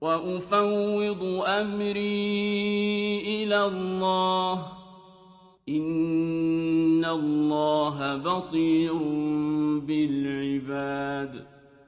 وَأُفَوِّضُ أَمْرِي إِلَى اللَّهِ ۚ. إِنَّ اللَّهَ بَصِيرٌ بِالْعِبَادِ.